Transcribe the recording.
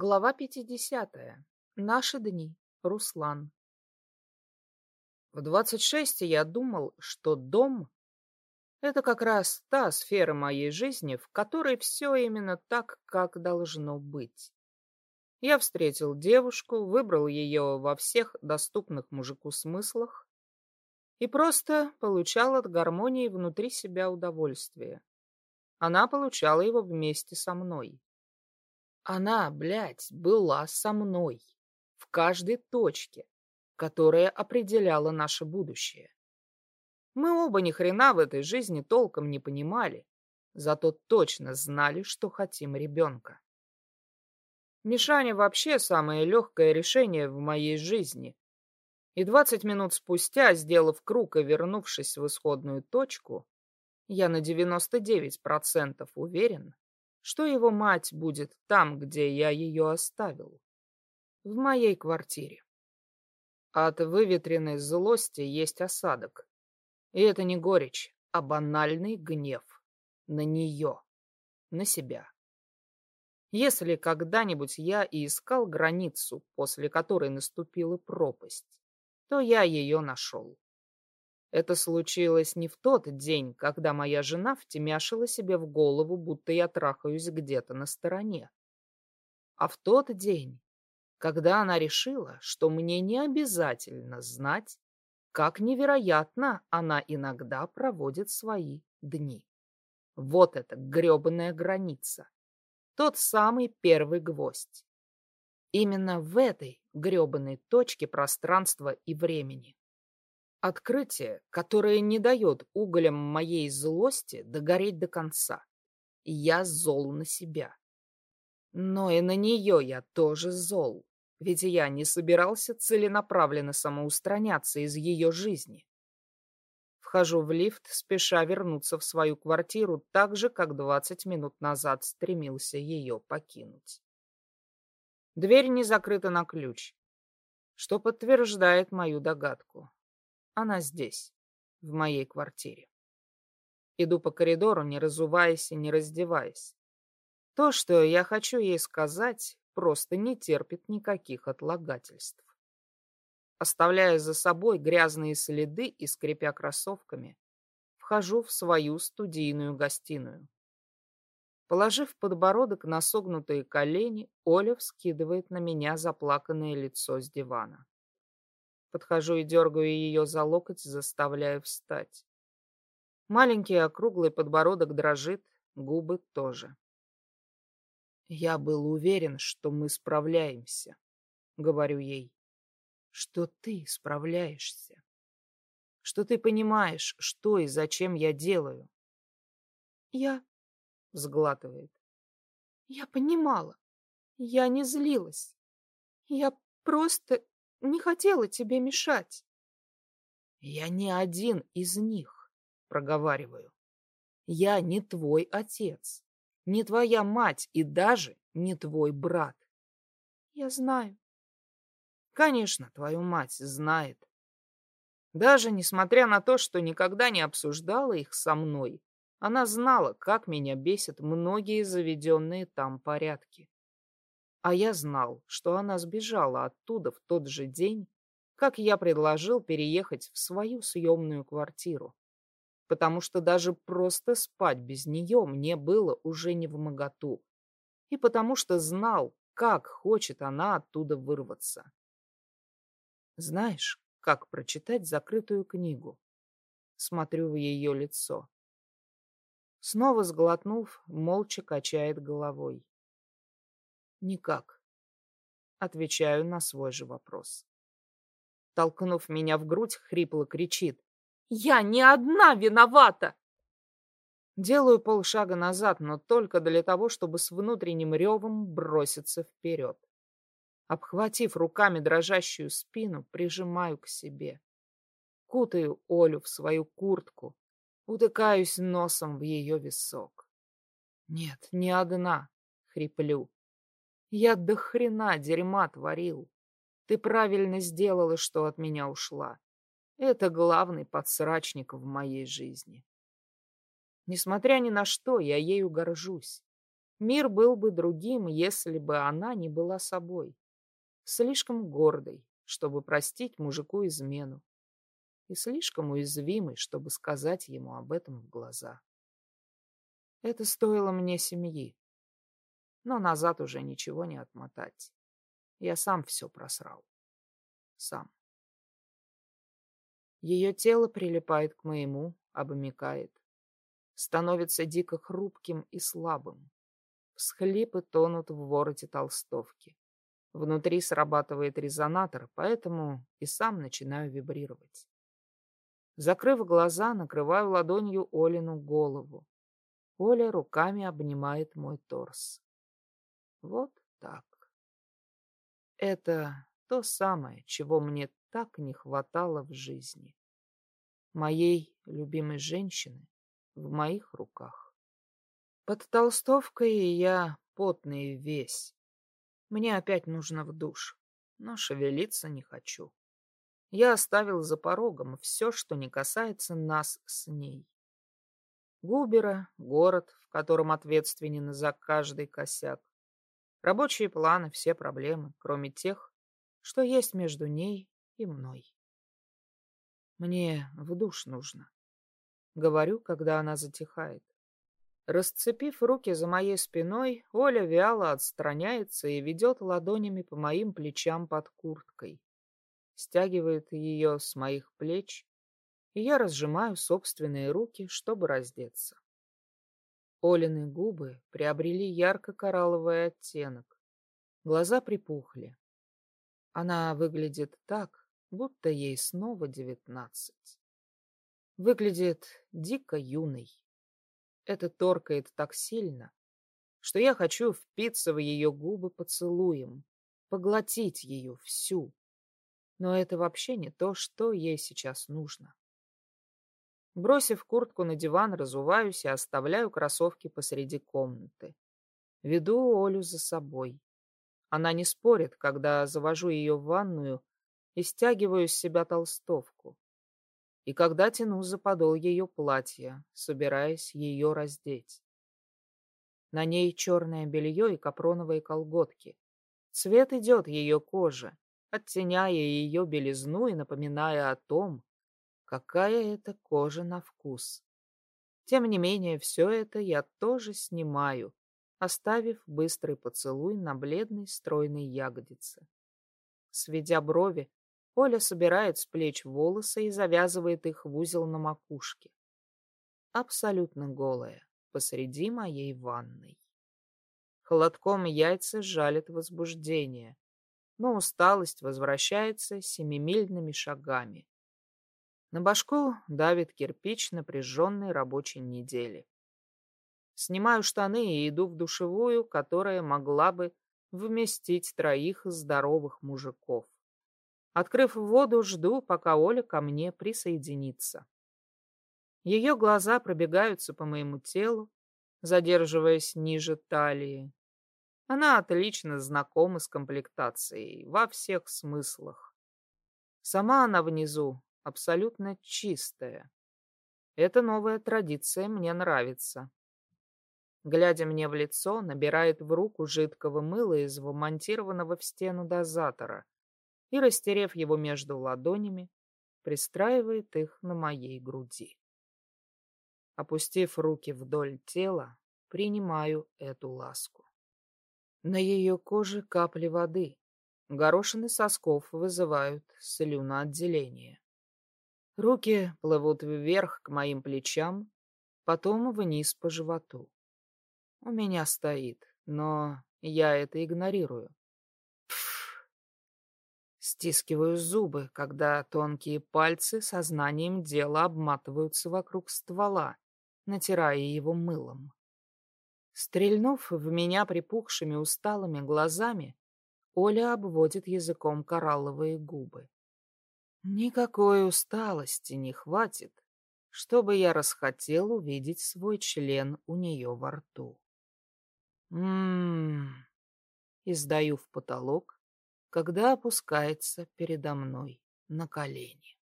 Глава 50. Наши дни. Руслан. В 26 я думал, что дом — это как раз та сфера моей жизни, в которой все именно так, как должно быть. Я встретил девушку, выбрал ее во всех доступных мужику смыслах и просто получал от гармонии внутри себя удовольствие. Она получала его вместе со мной. Она, блядь, была со мной в каждой точке, которая определяла наше будущее. Мы оба ни хрена в этой жизни толком не понимали, зато точно знали, что хотим ребенка. Мишаня вообще самое легкое решение в моей жизни. И двадцать минут спустя, сделав круг и вернувшись в исходную точку, я на девяносто девять процентов уверен, что его мать будет там, где я ее оставил. В моей квартире. От выветренной злости есть осадок. И это не горечь, а банальный гнев. На нее. На себя. Если когда-нибудь я и искал границу, после которой наступила пропасть, то я ее нашел. Это случилось не в тот день, когда моя жена втемяшила себе в голову, будто я трахаюсь где-то на стороне, а в тот день, когда она решила, что мне не обязательно знать, как невероятно она иногда проводит свои дни. Вот эта гребаная граница. Тот самый первый гвоздь. Именно в этой гребаной точке пространства и времени. Открытие, которое не дает уголям моей злости догореть до конца. Я зол на себя. Но и на нее я тоже зол, ведь я не собирался целенаправленно самоустраняться из ее жизни. Вхожу в лифт, спеша вернуться в свою квартиру так же, как двадцать минут назад стремился ее покинуть. Дверь не закрыта на ключ, что подтверждает мою догадку. Она здесь, в моей квартире. Иду по коридору, не разуваясь и не раздеваясь. То, что я хочу ей сказать, просто не терпит никаких отлагательств. Оставляя за собой грязные следы и скрипя кроссовками, вхожу в свою студийную гостиную. Положив подбородок на согнутые колени, Оля вскидывает на меня заплаканное лицо с дивана. Подхожу и дергаю ее за локоть, заставляю встать. Маленький округлый подбородок дрожит, губы тоже. Я был уверен, что мы справляемся, говорю ей. Что ты справляешься. Что ты понимаешь, что и зачем я делаю. Я... Сглатывает. Я понимала. Я не злилась. Я просто не хотела тебе мешать. Я не один из них, проговариваю. Я не твой отец, не твоя мать и даже не твой брат. Я знаю. Конечно, твою мать знает. Даже несмотря на то, что никогда не обсуждала их со мной, она знала, как меня бесят многие заведенные там порядки. А я знал, что она сбежала оттуда в тот же день, как я предложил переехать в свою съемную квартиру. Потому что даже просто спать без нее мне было уже не в моготу. И потому что знал, как хочет она оттуда вырваться. Знаешь, как прочитать закрытую книгу? Смотрю в ее лицо. Снова сглотнув, молча качает головой. Никак. Отвечаю на свой же вопрос. Толкнув меня в грудь, хрипло кричит. «Я не одна виновата!» Делаю полшага назад, но только для того, чтобы с внутренним ревом броситься вперед. Обхватив руками дрожащую спину, прижимаю к себе. Кутаю Олю в свою куртку, утыкаюсь носом в ее висок. Нет, не одна, хриплю. Я до хрена дерьма творил. Ты правильно сделала, что от меня ушла. Это главный подсрачник в моей жизни. Несмотря ни на что, я ею горжусь. Мир был бы другим, если бы она не была собой. Слишком гордой, чтобы простить мужику измену. И слишком уязвимой, чтобы сказать ему об этом в глаза. Это стоило мне семьи. Но назад уже ничего не отмотать. Я сам все просрал. Сам. Ее тело прилипает к моему, обмякает. Становится дико хрупким и слабым. Всхлипы тонут в вороте толстовки. Внутри срабатывает резонатор, поэтому и сам начинаю вибрировать. Закрыв глаза, накрываю ладонью Олину голову. Оля руками обнимает мой торс. Вот так. Это то самое, чего мне так не хватало в жизни. Моей любимой женщины в моих руках. Под толстовкой я потный весь. Мне опять нужно в душ, но шевелиться не хочу. Я оставил за порогом все, что не касается нас с ней. Губера, город, в котором ответственен за каждый косяк. Рабочие планы, все проблемы, кроме тех, что есть между ней и мной. Мне в душ нужно. Говорю, когда она затихает. Расцепив руки за моей спиной, Оля вяло отстраняется и ведет ладонями по моим плечам под курткой. Стягивает ее с моих плеч, и я разжимаю собственные руки, чтобы раздеться. Олины губы приобрели ярко-коралловый оттенок. Глаза припухли. Она выглядит так, будто ей снова девятнадцать. Выглядит дико юной. Это торкает так сильно, что я хочу впиться в ее губы поцелуем, поглотить ее всю. Но это вообще не то, что ей сейчас нужно. Бросив куртку на диван, разуваюсь и оставляю кроссовки посреди комнаты. Веду Олю за собой. Она не спорит, когда завожу ее в ванную и стягиваю с себя толстовку и когда тяну за подол ее платья, собираясь ее раздеть. На ней черное белье и капроновые колготки. Цвет идет ее кожи, оттеняя ее белизну и напоминая о том, какая это кожа на вкус. Тем не менее, все это я тоже снимаю, оставив быстрый поцелуй на бледной стройной ягодице. Сведя брови, Оля собирает с плеч волосы и завязывает их в узел на макушке. Абсолютно голая, посреди моей ванной. Холодком яйца жалит возбуждение, но усталость возвращается семимильными шагами. На башку давит кирпич напряженной рабочей недели. Снимаю штаны и иду в душевую, которая могла бы вместить троих здоровых мужиков. Открыв воду, жду, пока Оля ко мне присоединится. Ее глаза пробегаются по моему телу, задерживаясь ниже талии. Она отлично знакома с комплектацией во всех смыслах. Сама она внизу абсолютно чистая. Эта новая традиция мне нравится. Глядя мне в лицо, набирает в руку жидкого мыла из вмонтированного в стену дозатора — и, растерев его между ладонями, пристраивает их на моей груди. Опустив руки вдоль тела, принимаю эту ласку. На ее коже капли воды, горошины сосков вызывают слюноотделение. Руки плывут вверх к моим плечам, потом вниз по животу. У меня стоит, но я это игнорирую. Стискиваю зубы, когда тонкие пальцы сознанием дела обматываются вокруг ствола, натирая его мылом. Стрельнув в меня припухшими усталыми глазами, Оля обводит языком коралловые губы. Никакой усталости не хватит, чтобы я расхотел увидеть свой член у нее во рту. Ммм, издаю в потолок, когда опускается передо мной на колени.